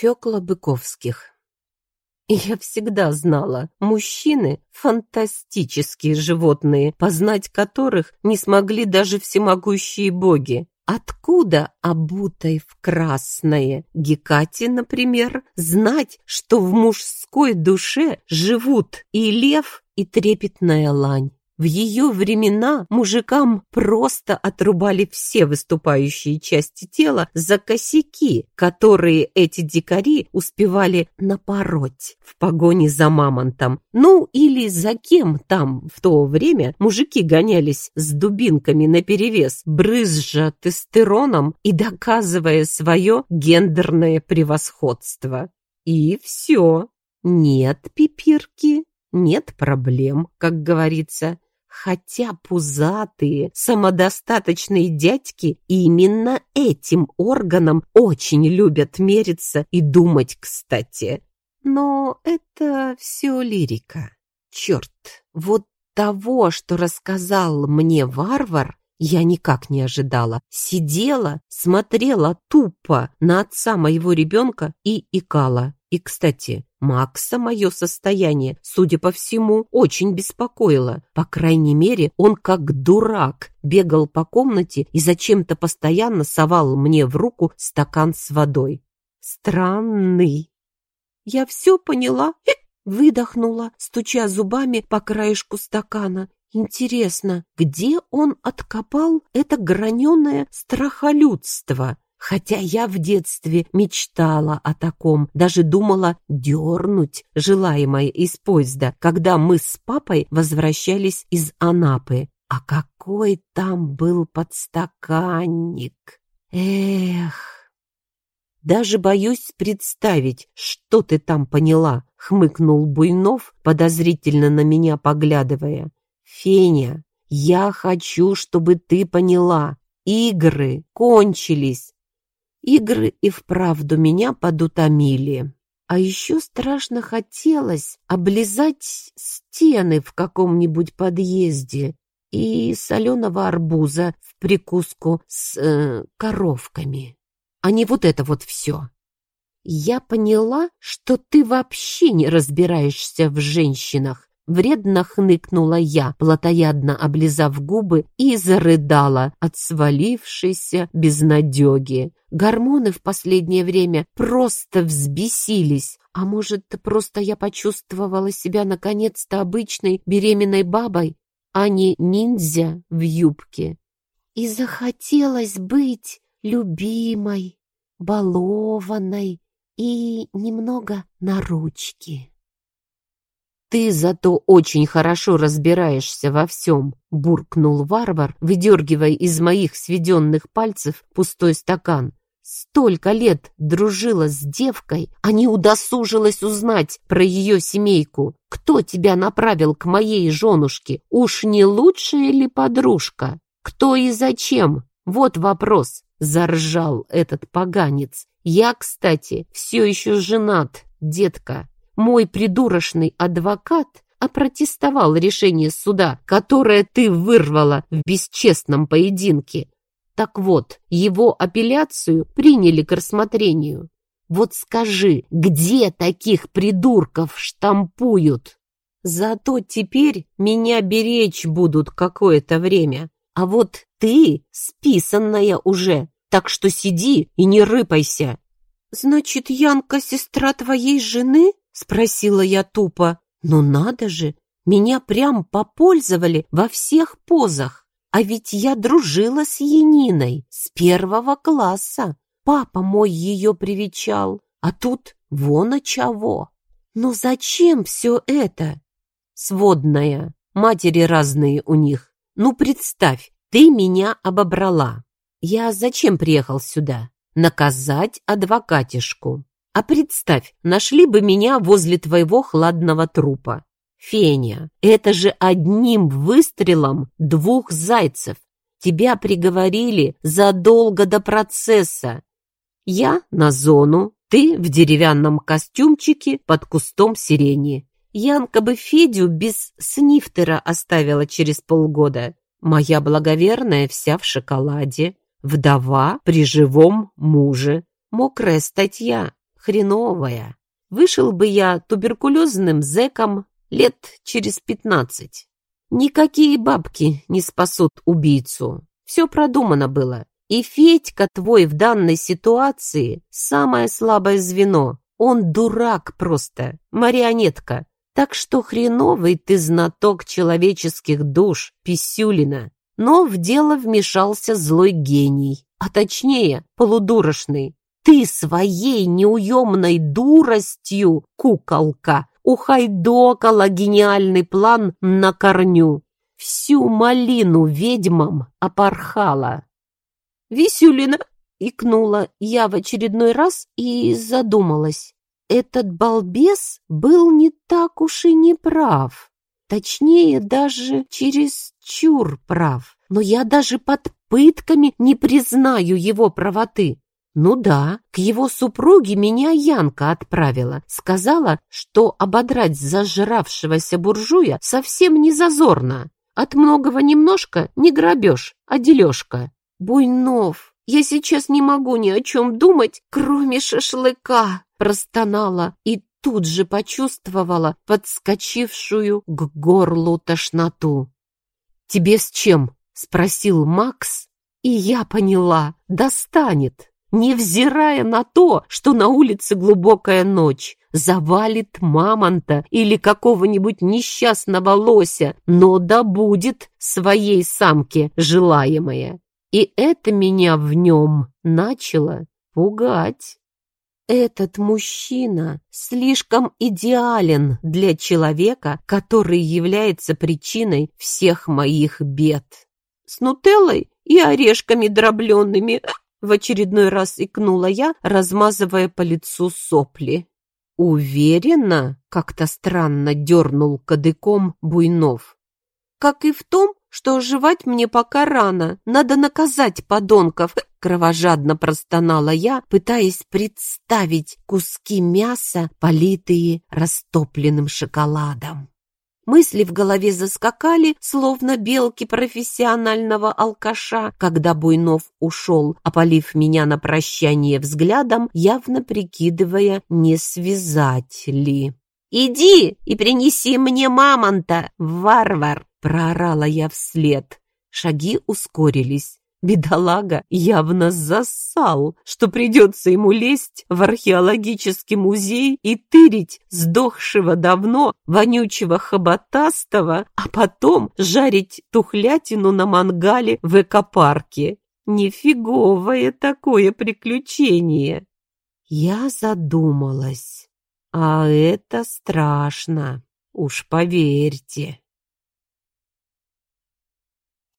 Фёкла Быковских. Я всегда знала, мужчины — фантастические животные, познать которых не смогли даже всемогущие боги. Откуда, обутой в красное, Гекате, например, знать, что в мужской душе живут и лев, и трепетная лань? В ее времена мужикам просто отрубали все выступающие части тела за косяки, которые эти дикари успевали напороть в погоне за мамонтом. Ну или за кем там в то время мужики гонялись с дубинками наперевес, брызжа тестостероном и доказывая свое гендерное превосходство. И все. Нет пипирки, нет проблем, как говорится. Хотя пузатые, самодостаточные дядьки именно этим органом очень любят мериться и думать, кстати. Но это все лирика. Черт, вот того, что рассказал мне варвар, я никак не ожидала. Сидела, смотрела тупо на отца моего ребенка и икала. И, кстати, Макса мое состояние, судя по всему, очень беспокоило. По крайней мере, он как дурак бегал по комнате и зачем-то постоянно совал мне в руку стакан с водой. Странный. Я все поняла, выдохнула, стуча зубами по краешку стакана. Интересно, где он откопал это граненое страхолюдство? Хотя я в детстве мечтала о таком, даже думала дернуть желаемое из поезда, когда мы с папой возвращались из Анапы. А какой там был подстаканник! Эх! Даже боюсь представить, что ты там поняла, хмыкнул Буйнов, подозрительно на меня поглядывая. Феня, я хочу, чтобы ты поняла, игры кончились. Игры и вправду меня подутомили. А еще страшно хотелось облизать стены в каком-нибудь подъезде и соленого арбуза в прикуску с э, коровками. А не вот это вот все. Я поняла, что ты вообще не разбираешься в женщинах, Вредно хныкнула я, плотоядно облизав губы, и зарыдала от свалившейся безнадеги. Гормоны в последнее время просто взбесились. А может, просто я почувствовала себя наконец-то обычной беременной бабой, а не ниндзя в юбке. И захотелось быть любимой, балованной и немного на ручки. «Ты зато очень хорошо разбираешься во всем», — буркнул варвар, выдергивая из моих сведенных пальцев пустой стакан. «Столько лет дружила с девкой, а не удосужилась узнать про ее семейку. Кто тебя направил к моей женушке? Уж не лучшая ли подружка? Кто и зачем? Вот вопрос», — заржал этот поганец. «Я, кстати, все еще женат, детка». Мой придурочный адвокат опротестовал решение суда, которое ты вырвала в бесчестном поединке. Так вот, его апелляцию приняли к рассмотрению. Вот скажи, где таких придурков штампуют? Зато теперь меня беречь будут какое-то время. А вот ты списанная уже, так что сиди и не рыпайся. Значит, Янка сестра твоей жены? Спросила я тупо. Ну надо же, меня прям попользовали во всех позах. А ведь я дружила с Яниной с первого класса. Папа мой ее привечал, а тут вон о чего. Но зачем все это? Сводная, матери разные у них. Ну, представь, ты меня обобрала. Я зачем приехал сюда? Наказать адвокатишку. А представь, нашли бы меня возле твоего хладного трупа. Феня, это же одним выстрелом двух зайцев. Тебя приговорили задолго до процесса. Я на зону, ты в деревянном костюмчике под кустом сирени. Янка бы Федю без снифтера оставила через полгода. Моя благоверная вся в шоколаде. Вдова при живом муже. Мокрая статья. Хреновая. Вышел бы я туберкулезным зэком лет через пятнадцать. Никакие бабки не спасут убийцу. Все продумано было. И Федька твой в данной ситуации самое слабое звено. Он дурак просто, марионетка. Так что хреновый ты знаток человеческих душ, Писюлина. Но в дело вмешался злой гений, а точнее полудурошный. Ты своей неуемной дуростью, куколка, ухайдокала гениальный план на корню. Всю малину ведьмам опорхала. «Висюлина!» — икнула я в очередной раз и задумалась. Этот балбес был не так уж и не прав. Точнее, даже через чур прав. Но я даже под пытками не признаю его правоты. Ну да, к его супруге меня Янка отправила. Сказала, что ободрать зажравшегося буржуя совсем не зазорно. От многого немножко не грабеж, а дележка. Буйнов, я сейчас не могу ни о чем думать, кроме шашлыка, простонала и тут же почувствовала подскочившую к горлу тошноту. «Тебе с чем?» — спросил Макс, и я поняла, достанет невзирая на то, что на улице глубокая ночь, завалит мамонта или какого-нибудь несчастного лося, но да будет своей самке желаемое. И это меня в нем начало пугать. Этот мужчина слишком идеален для человека, который является причиной всех моих бед. С нутеллой и орешками дробленными в очередной раз икнула я, размазывая по лицу сопли. «Уверена?» — как-то странно дернул кадыком Буйнов. «Как и в том, что оживать мне пока рано. Надо наказать подонков!» Кровожадно простонала я, пытаясь представить куски мяса, политые растопленным шоколадом. Мысли в голове заскакали, словно белки профессионального алкаша, когда Буйнов ушел, опалив меня на прощание взглядом, явно прикидывая, не связать ли. «Иди и принеси мне мамонта, варвар!» — проорала я вслед. Шаги ускорились. Бедолага явно зассал, что придется ему лезть в археологический музей и тырить сдохшего давно вонючего хоботастого, а потом жарить тухлятину на мангале в экопарке. Нифиговое такое приключение. Я задумалась. А это страшно, уж поверьте.